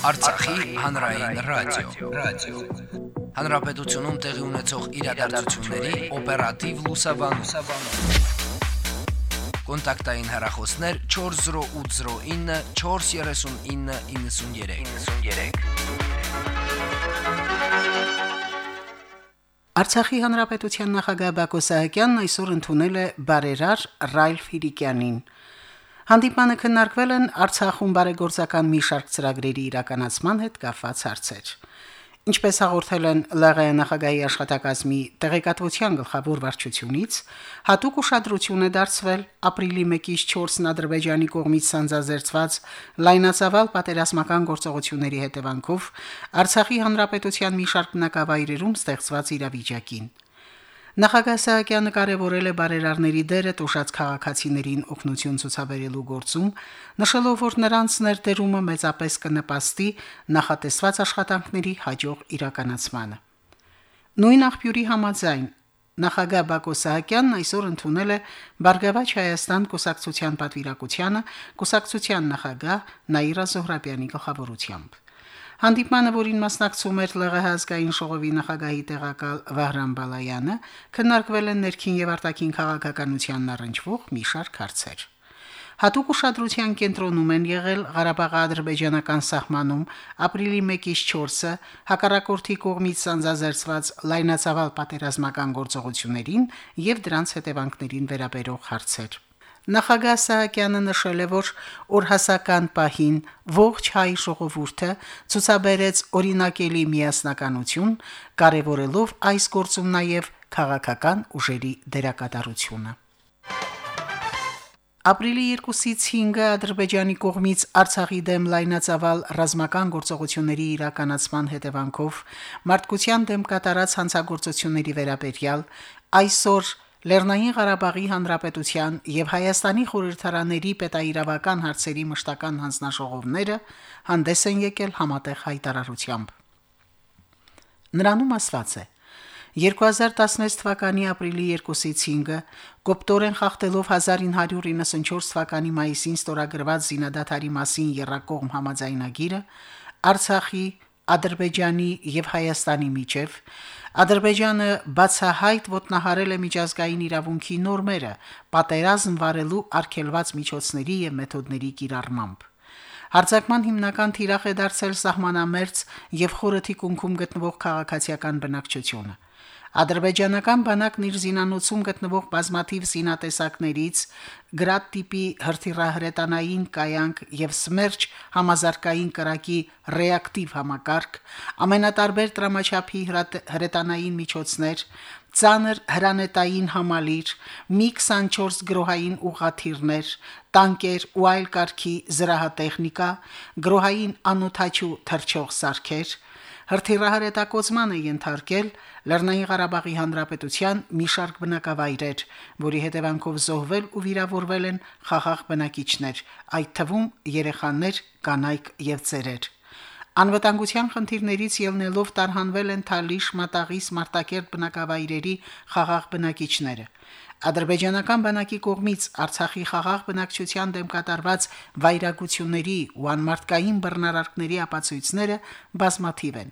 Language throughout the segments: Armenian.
Արցախի հանրային ռադիո, ռադիո։ Հանրապետությունում տեղի ունեցող իրադարձությունների օպերատիվ լուսաբանում։ Կոնտակտային հեռախոսներ 40809 43993։ 93։ Արցախի հանրապետության նախագահ Բակո Սահակյանն այսօր ընդունել է բարերար Ռայլ Ֆիրիկյանին։ Հանդիպանը քննարկվել են Արցախում բարեգործական մի շարք ծրագրերի իրականացման հետ կապված հարցեր։ Ինչպես հաղորդել են ԼՂ նախագահի աշխատակազմի տեղեկատվության գլխավոր վարչությունից, հատուկ ուշադրություն է դարձվել ապրիլի 1-ից 4-ն Ադրբեջանի կողմից սանձազերծված լայնածավալ պատերազմական գործողությունների հետևանքով Արցախի հանրապետության մի շարք բնակավայրերում ստեղծված իրավիճակին։ Նախագահ Սահակյանը կարևորել է բարերարների դերը տոշած քաղաքացիներին օգնություն ցուցաբերելու գործում, նշելով, որ նրանց ներդերումը մեծապես կնպաստի նախատեսված աշխատանքների հաջող իրականացմանը։ Նույն աղբյուրի համաձայն Նախագահ Բակո Սահակյանն այսօր ընդունել է Բարգավաճ Հայաստան կուսակցության պատվիրակությանը կուսակցության նախագահ Նաիրա Զոհրաբյանի գլխավորությամբ։ Հանդիպմանը, որին մասնակցում էր ԼՂՀ ազգային ժողովի նախագահի տեղակալ Վահրամ Բալայանը, քննարկվել են ներքին եւ արտաքին քաղաքականությանն առնչվող մի շարք հարցեր։ Հատուկ ուշադրության կենտրոնում են եղել Ղարաբաղի ադրբեջանական սահմանում ապրիլի 1-ից 4-ը հակառակորդի կողմից սանձազերծված լայնածավալ պատերազմական գործողություններին եւ դրանց հետևանքներին վերաբերող հարցեր։ Նախագահ Սահակյանը նշել է, որ օրհասական պահին ողջ հայ ժողովուրդը ցուցաբերեց օրինակելի միասնականություն, կարևորելով այս գործում նաև քաղաքական ուժերի դերակատարությունը։ Ապրիլի 2-ից 5-ը Ադրբեջանի կողմից Արցախի դեմ լայնածավալ ռազմական գործողությունների իրականացման հետևանքով մարդկության դեմ կատարած հանցագործությունների վերաբերյալ այսօր Լեռնային Ղարաբաղի Հանրապետության եւ Հայաստանի խորհրդարաների պետաիրավական հարցերի մշտական հանձնաժողովները հանդես են եկել համատեղ հայտարարությամբ։ Նրանում ասված է. 2016 թվականի ապրիլի 2-ից 5-ը կոպտորեն խախտելով 1994 թվականի մայիսին ստորագրված զինադատարի մասին երրակողմ համաձայնագիրը Արցախի, Ադրբեջանի եւ Հայաստանի միջև Ադրբեջանը բացահայտ ոտնահարել է միջազգային իրավունքի նորմերը պատերազմ վարելու արգելված միջոցների եւ մեթոդների կիրառմամբ։ Հարձակման հիմնական թիրախ է դարձել սահմանամերձ եւ խորը թիկունքում գտնվող քաղաքացիական բնակչությունը։ Ադրբեջանական բանակն իր զինանոցում գտնվող բազմաթիվ զինատեսակներից գրադ տիպի հրթիռահրետանային կայանք եւ սմերջ համազարգային կրակի ռեակտիվ համակարգ, ամենատարբեր տրամաչափի հրետանային միջոցներ, ծանր հրանետային համալիր, Mi-24 գրոհային ուղաթիռներ, տանկեր ու այլ կարգի զրահատեխնիկա, գրոհային անօթաչու թռչող սարքեր, հրթիռահրետակոծման է ենթարկել Լեռնային Ղարաբաղի Հանրապետության մի շարք բնակավայրեր, որի հետևանքով զոհվել ու վիրավորվել են խաղաղ բնակիչներ, այդ թվում երեխաներ, կանայք եւ ծերեր։ Անվտանգության խնդիրներից ելնելով տարհանվել են Թալիշ, Մատաղիս, Մարտակերտ բնակավայրերի խաղաղ բնակիչները։ Ադրբեջանական բանակի կողմից Արցախի խաղաղ բնակչության դեմ կատարված վայրագությունների ու անմարտկային բռնարարքների ապացույցները բազմաթիվ են։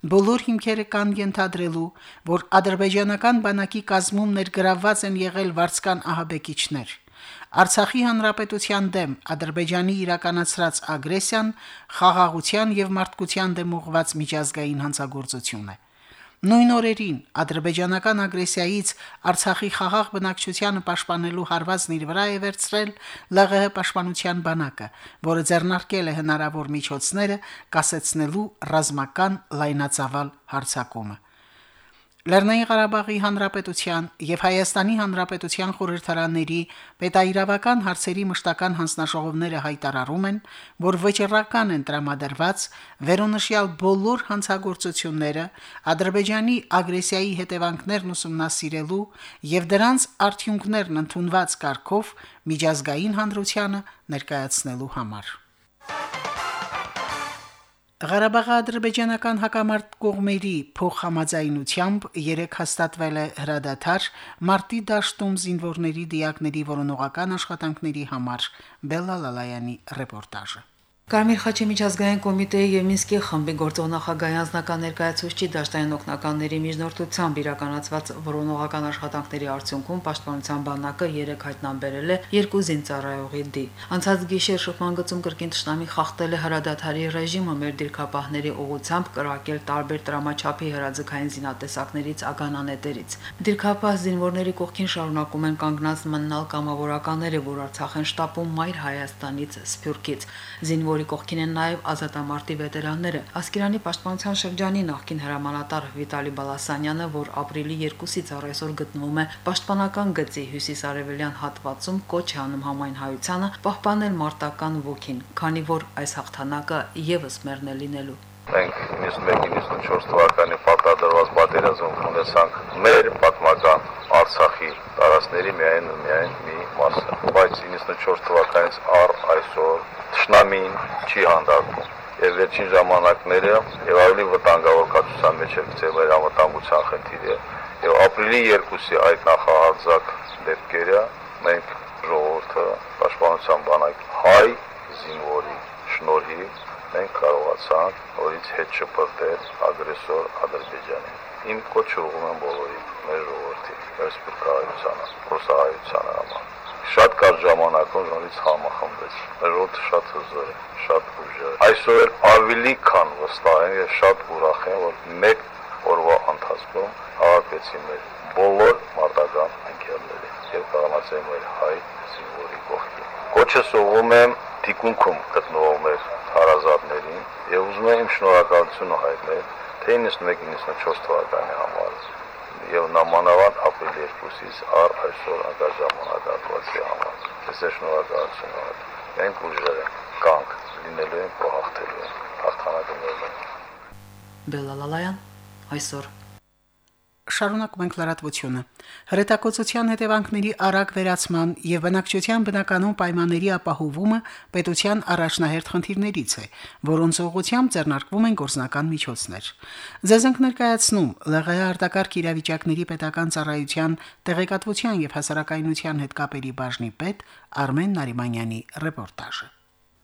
Բոլոր հիմքերը կան ենթադրելու, որ ադրբեջանական բանակի կազմում ներգրավված են եղել վարձկան ահաբեկիչներ։ Արցախի հանրապետության դեմ Ադրբեջանի իրականացրած ագրեսիան խաղաղության եւ մարդկության դեմ ուղղված միջազգային հանցագործություն է։ Նույն օրերին ադրբեջանական ագրեսիայից Արցախի խաղաղ բնակչությանը պաշտպանելու հարվածն իր վրա է վերցրել ԼՂՀ պաշտպանության բանակը, որը ձեռնարկել է հնարավոր միջոցները կասեցնելու ռազմական լայնածավալ հարձակումը։ Լեռնային Ղարաբաղի Հանրապետության եւ Հայաստանի Հանրապետության խորհրդարանների պետաիրավական հարցերի մշտական հանձնաժողովները հայտարարում են, որ վճռական են տրամադրված վերոնշյալ բոլոր հանցագործությունները Ադրբեջանի ագրեսիայի հետևանքներն ուսումնասիրելու եւ դրանց արդյունքներն ընդունված կարգով միջազգային հանրությանը ներկայացնելու համար։ Ղարաբաղի ադրբեջանական հակամարտ կողմերի փոխհամաձայնությամբ երեք հաստատվել է հրադադար մարտի դաշտում զինվորների դիակների որոնողական աշխատանքների համար. Բելլալալայանի ռեպորտաժը Կարմիր խաչի միջազգային կոմիտեի եւ Մինսկի խմբի գործող նախագահի անձնական ներկայացուցիչի դաշտային օկնականների միջնորդությամբ իրականացված որոնողական աշխատանքների արդյունքում պաշտպանության բանակը 3 հայտնաբերել է երկու զինծառայողի դի։ Անցած գիշեր շփման գծում կրկին ճշտամի խախտել է հրադադարի ռեժիմը մեր դիրքապահների ուղությամբ կրակել տարբեր տրամաչափի հրաձգային զինատեսակներից ագանանետերից։ Դիրքապահ զինվորների կողքին շարունակում են կանգնած մնալ կամավորականները, որ Արցախ են շտապում Մայր Հայաստանից Սփյուռքից։ Զինվոր որի կողքին են նաև ազատամարտի վետերանները։ Ասկերանի պաշտպանության շրջանի նախկին հրամանատար Վիտալի Բալասանյանը, որ ապրիլի 2-ից առայսօր գտնվում է պաշտպանական գծի հյուսիսարևելյան հատվածում, կոչ է անում համայն հայությանը պահպանել մարտական ոգին, քանի որ այս հաղթանակը եւս մեռն է լինելու։ Մենք 91-94 թվականի պարտադրված պատերազմում ունեցանք մեր պատմական Արցախի տարածքների միայն ու միայն մի մասը, բայց 94 թվականից առ այսօր ճշնամին չի հանդարտում եւ վերջին ժամանակները եւ ավելի վտանգավոր կացության մեջ է գցել այդ անվտանգության խնդիրը եւ ապրիլի 2-ի այդ նախահարձակ դեպքերը մենք ժողովուրդը պաշտպանության բանակ հայ զինվորի շնորհիվ մենք կարողացանք նորից հետ շփրտել ագրեսոր Ադրբեջանին։ Իմ կոչը ուղղում եմ բոլորին, մեր ժողովրդի, մեր սպիրկայությանը, ռուսահայությանը համար շատ կար ժամանակում նորից համախմբվեց։ Ժողովուրդը շատ հզոր է, շատ ուժեղ։ Այսօր ավելի քան վստահ եմ եւ շատ ուրախ եմ, որ մեկ օրվա ընթացքում հավաքվեցին մեր բոլոր մարտական ընկերները եւ կարողացել մեր հայ զինվորի կողքին։ Կոչը սողում եմ թիկունքում գտնվող մեր հարազատներին եւ ուզում եմ իմ շնորհակալությունը հայտնել թե 91-94 թվականի համար եւ նամանավանդ ապրիլի 2-ից առ այսօր անկա ժամանակացի համար։ Ես շնորհակալություն եմ։ Մենք ուժեղ ենք, կանք լինելու ենք, փոխհաղթելու ենք։ Հաղթանակը մեր է։ Բելալալայան այսօր Շարունակում ենք լրատվությունը։ Հրետակոծության հետևանքների արագ վերացման եւ բնակչության բնականոն պայմանների ապահովումը պետության առաջնահերթ խնդիրներից է, որոնց ուղղությամբ ձեռնարկվում են գործնական միջոցներ։ Ձեզ ենք ներկայացնում ԼՂՀ արտակարգ իրավիճակների պետական ծառայության տեղեկատվության եւ հասարակայնության հետ կապերի բաժնի պետ Արմեն Նարիմանյանի ռեպորտաժը։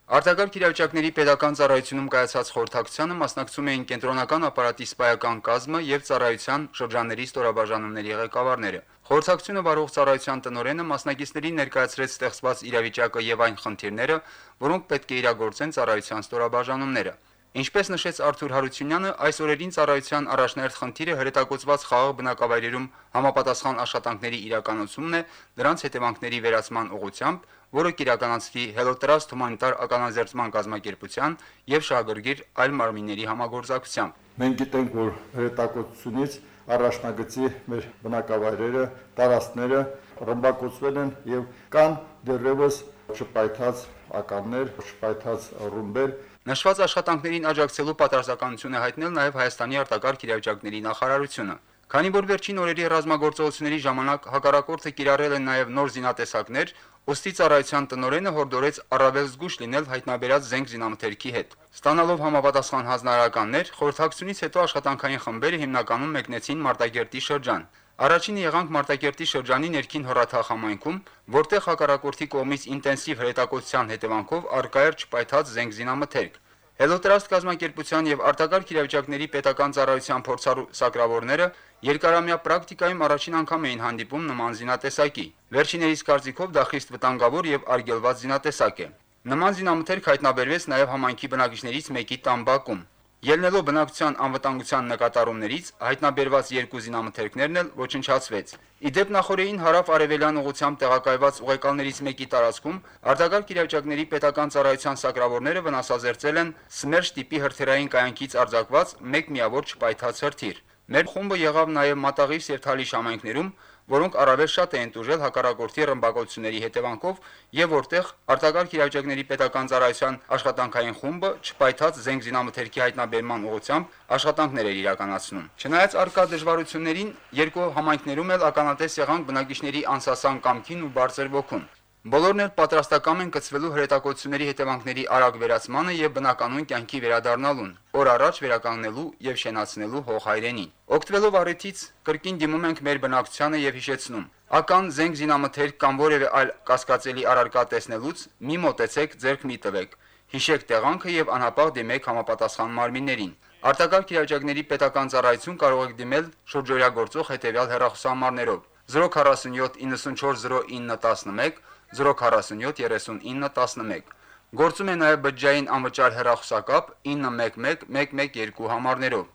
Արտակարգ իրավիճակների pedagogan ծառայությունում կայացած խորհրդակցությանը մասնակցում էին կենտրոնական ապարատի սպայական կազմը եւ ծառայության շրջանների ստորաբաժանումների ղեկավարները։ Խորհրդակցությունը վարող ծառայության տնօրենը մասնակիցներին ներկայացրեց ստեղծված իրավիճակը եւ այն խնդիրները, որոնք պետք է իրագործեն ծառայության ստորաբաժանումները։ Ինչպես նշեց Արթուր Հարությունյանը, այս օրերին ծառայության առաջնահերթ խնդիրը հրետակոծված խաղաղ բնակավայրերում համապատասխան աշխատանքների իրականացումն է, դրանց հետևանքների վերացման ուղղությամբ, որը կիրականացվի Hello-Trust հումանիտար ականաձերծման կազմակերպության եւ շահագրգիռ այլ մարմինների համագործակցությամբ։ Մենք գիտենք, որ հրետակոծությունից առաջնագծի մեր բնակավայրերը, տարածքները ռմբակոծվել են եւ կան դեռևս չպայթած ականներ, չպայթած ռումբեր, Նշված աշխատանքներին աջակցելու պատրաստականություն է հայտնել նաև Հայաստանի արտակարգ իրավիճակների նախարարությունը։ Քանի որ վերջին օրերի ռազմագործողությունների ժամանակ հակառակորդը կիրառել են նաև նոր զինատեսակներ, Ոստի ծառայության տնօրենը հորդորեց առավել զգուշ լինել հայտնաբերած զենք զինամթերքի հետ։ Ստանալով համապատասխան հանձնարարականներ, խորհրդակցությունից հետո աշխատանքային խմբերը հիմնականում մեկնեցին Մարտակերտի շրջան։ Առաջինը եղանք Մարտակերտի շրջանի ներքին հորաթախ համայնքում, որտեղ հակառակորդի կողմից ինտենսիվ հրետակոծության հետևանքով արկա էր չպայթած զենք զինամթերք։ Hellotrust կազմակերպության եւ արտակարգ իրավիճակների պետական ծառայության փորձառու սակրավորները երկարամյա պրակտիկայում առաջին անգամ էին հանդիպում նման զինատեսակի։ Վերջիներիս կարծիքով դա խիստ վտանգավոր եւ արգելված զինատեսակ է։ Նման զինամթերք հայտնաբերվեց նաեւ համայնքի բնակիչներից մեկի տան բակում։ Ելնելով բնակության անվտանգության նկատառումներից հայտնաբերված երկու զինամթերքներն էլ ոչնչացվեց։ Իդեպ նախորդին հարավ-արևելյան ուղությամբ տեղակայված ուղեկալներից մեկի տարածքում արտակարգ իրավիճակների պետական ծառայության սակրավորները վնասազերծել են Սմերշ տիպի հրթիռային կայանքից արձակված մեկ միավոր չպայթած հրթիռ։ Մեր խումբը եղավ նաև Մատաղիս եւ Թալիշ համայնքներում, որոնք առավել շատ էին տուժել հակառակորդի ռմբակոծությունների հետևանքով եւ որտեղ արտակարգ իրավիճակների պետական ծառայության աշխատանքային խումբը չպայթած զենք զինամթերքի հայտնաբերման ուղղությամբ աշխատանքներ էր իրականացնում։ Չնայած արկա դժվարություններին, երկու համայնքներում էլ ականատես եղանք բնակիչների անսասան կամքին ու բարձր ոգուն։ Բոլորն էլ պատրաստական են կծվելու հրետակոծությունների հետևանքների արագ վերացմանը եւ բնականոն կյանքի վերադառնալուն, օր առաջ վերականգնելու եւ շենացնելու հող հայրենին։ Օգտվելով առիթից կրկին դիմում ենք մեր բնակչությանը եւ հիշեցնում. ական զենք զինամթերք կամ որևէ այլ կասկածելի առարկա տեսնելուց մի մոտեցեք, ձերք մի տվեք Հիշեք տեղանքը եւ անհապաղ դիմեք համապատասխան մարմիններին։ Արտակարգ իրավիճակների պետական ծառայություն կարող եք դիմել շուրջօրյա գործող հետեւյալ հեռախոսահամարներով 047 940911 047 3911 Գործում է նաև բջջային անվճար հեռախոսակապ 911 112 համարներով։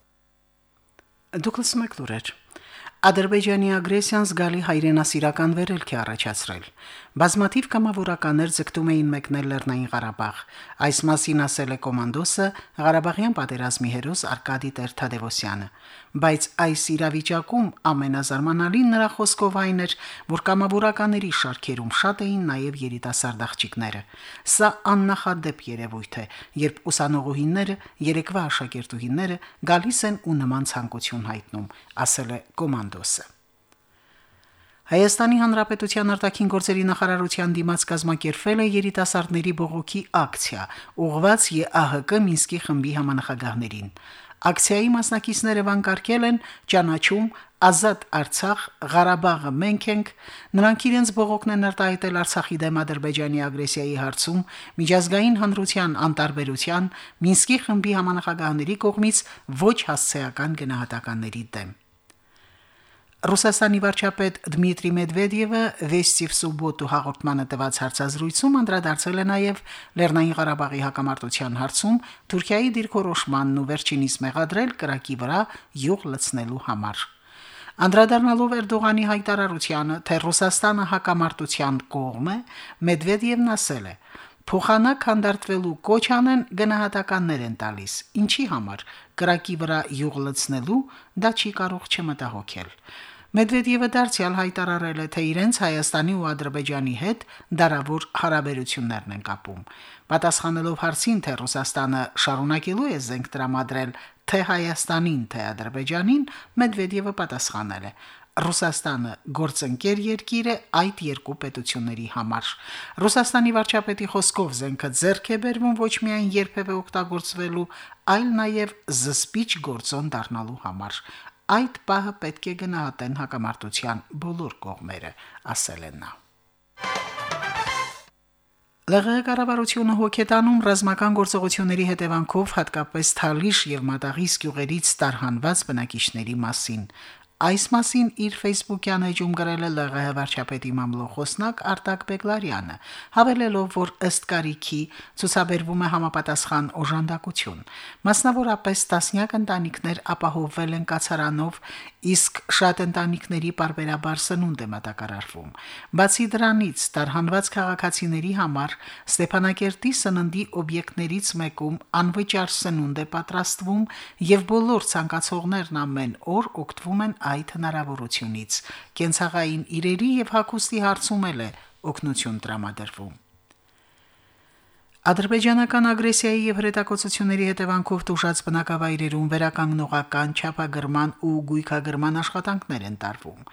Դուկլաս Մակլուրեր Ադրբեջանի ագրեսիան զգալի հայրենասիրական վերելք է առաջացրել։ Բազմաթիվ կամավորականներ ձգտում էին մեկնել Լեռնային Ղարաբաղ։ Այս մասին ասել է կոմանդոսը Ղարաբաղյան պատերազմի հերոս Արկադի Տեր-Թադևոսյանը։ Բայց այս իրավիճակում ամենազարմանալին նրա խոսքով այն էր, որ կամավորականների շարքերում շատ էին նաև երիտասարդ աղջիկները։ Սա աննախադեպ երևույթ է, երբ ուսանողուհիները, երեկվա աշակերտուհիները գալիս են ու նման ցանկություն հայտնում, ասել է կոմանդոսը։ Հայաստանի Հանրապետության արտաքին գործերի նախարարության դիմաց կազմակերպվել է երիտասարդների բողոքի ակցիա, ուղղված ԵԱՀԿ Մինսկի խմբի համանախագահներին։ Ակցիայի մասնակիցները վանկարկել են ճանաչում Ազատ Արցախ, Ղարաբաղը մենք ենք, նրանք իրենց բողոքն են արտահայտել Արցախի դեմ Ադրբեջանի ագրեսիայի հարցում միջազգային հանրության անտարբերության Մինսկի խմբի համանախագահների կողմից ոչ հասցեական գնահատականների դեմ։ Ռուսաստանի վարչապետ Դմիտրի Մեդվեդևը Վեստիվ Սուբոտու հաղորդմանը տված հարցազրույցում անդրադարձել է նաև Լեռնային Ղարաբաղի հակամարտության հարցում Թուրքիայի դիրքորոշմանն ու վերջինիս մեղադրել կրակի վրա յուղ լցնելու համար։ Անդրադառնալով Էրդողանի հայտարարությանը, թե Ռուսաստանը հակամարտության կողմ է, Մեդվեդևն ասել է. Փոխանակ հանդարտվելու կոչ անեն գնահատականներ են տալիս։ Ինչի համար կրակի վրա յուղ լցնելու դա չի կարող չմտահոգել։ Մեդվեդևը դարձյալ հայտարարել է, թե իրենց Հայաստանի ու Ադրբեջանի հետ դարավոր հարաբերություններն են կապում։ Պատասխանելով հարցին, թե Ռուսաստանը շարունակելու է զենք տրամադրել թե Հայաստանին, թե Ադրբեջանին, Մեդվեդևը պատասխանել է. Ռուսաստանը գործընկեր երկիր է այդ երկու պետությունների համար։ Ռուսաստանի վարչապետի խոսքով զենքը ձեռք է բերվում ոչ միայն երբևէ օգտագործվելու, այլ նաև զսպիչ գործոն դառնալու համար այդ պահը պետք է գնահատեն հակամարտության բոլոր կողմերը, ասել են նա։ ԼՂՀ կառավարությունը հոգետանում ռազմական գործողությունների հետևանքով հատկապես Թալիշ եւ Մատաղիս գյուղերից տարհանված բնակիչների մասին։ Այս մասին իր Facebook-յան էջում գրել է ԼՂՀ վարչապետի մամլոխոսնակ Արտակ Բեգլարյանը, հավելելով, որ ըստ կարիքի ցուցաբերվում է համապատասխան օժանդակություն։ Մասնավորապես տասնյակ ընտանիքներ ապահովվել են կացարանով, իսկ շատ ընտանիքների parberabar սնունդ է մատակարարվում։ Բացի դրանից, տարհանված քաղաքացիների համար Ստեփանակերտի սննդի օբյեկտներից մեկում անվճար սնունդ է պատրաստվում եւ բոլոր ցանկացողներն ամեն օր օգտվում են այդ հնարավորությունից։ Կենցաղային իրերի եւ հակոստի հարցում էլ է օգնություն տրամադրվում։ Ադրբեջանական ագրեսիայի եւ հրետակոծությունների հետևանքով տուժած բնակավայրերում վերականգնողական չափագրման ու գույքագրման աշխատանքներ են տարվում։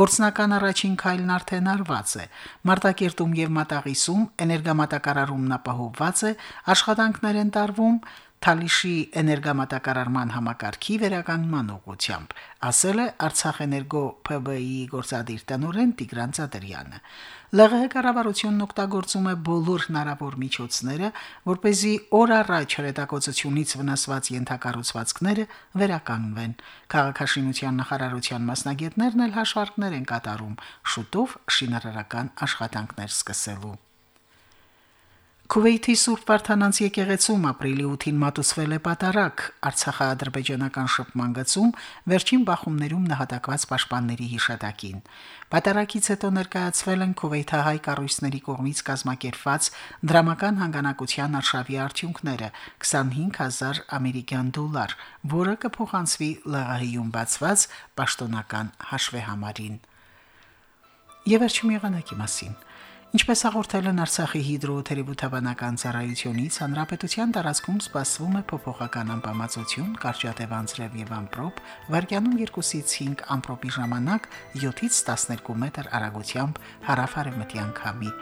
Գործնական առաջին քայլն արդեն արված է։ Մարտակերտում եւ Մատաղիսում էներգամատակարարումն ապահովված է, աշխատանքներ են տարվում Թալիշի էներգամատակարարման համակարգի վերականգնման ուղղությամբ, ասել է Արցախ էներգո ՓԲ-ի գործադիր տնօրեն Տիգրան Ծադրյանը։ ԼՂՀ կառավարությունն օգտագործում է բոլոր հնարավոր միջոցները, որ เป զի օր առաջ հրետակոծությունից վնասված ենթակառուցվածքները վերականգնվեն։ Քաղաքաշինության նախարարության մասնագետներն էլ հաշվարկներ են կատարում շուտով շինարարական աշխատանքներ սկսելու։ Քուվեյթի Սուրբ Վարդանանց եկեղեցում ապրիլի 8-ին մատուցվել է պատարակ Արցախա-ադրբեջանական շփման գծում վերջին բախումներում նահատակված պաշտպանների հիշատակին։ Պատարակից հետո ներկայացվել են Քուվեյթահայ կառույցների կողմից կազմակերպված դրամական հանգանակության արշավի արդյունքները 25000 ամերիկյան դոլար, որը կփոխանցվի ԼՂՀ-ում բացված պաշտոնական հաշվեհամարին։ Եվ վերջին եղանակի մասին։ Ինչպես հաղորդել են Արցախի հիդրոթերապևտաբանական ծառայությունից, հանրապետության տարածքում սպասվում է փոփոխական անբավարարություն, կարճատև անձրև եւ ամպրոպ, վարկյանում 2-ից 5 ամպրոպի ժամանակ 7-ից 12 մետր արագությամբ հարավարևմտյան քամի։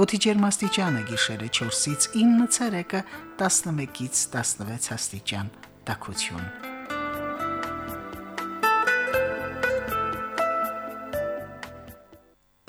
Օդի ջերմաստիճանը գիշերը 4-ից 9 ցերեկը 11-ից 16 աստիճան։ Տակություն։